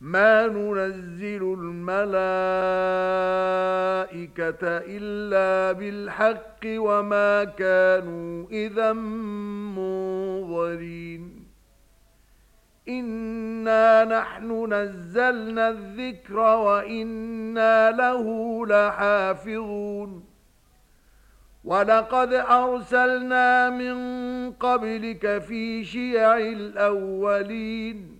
ما ننزل الملائكة إلا بالحق وما كانوا إذا منظرين إنا نحن نزلنا الذكر وإنا له لحافظون وَلَقَدْ أَرْسَلْنَا مِنْ قَبْلِكَ فِي شِيَعِ الْأَوَّلِينَ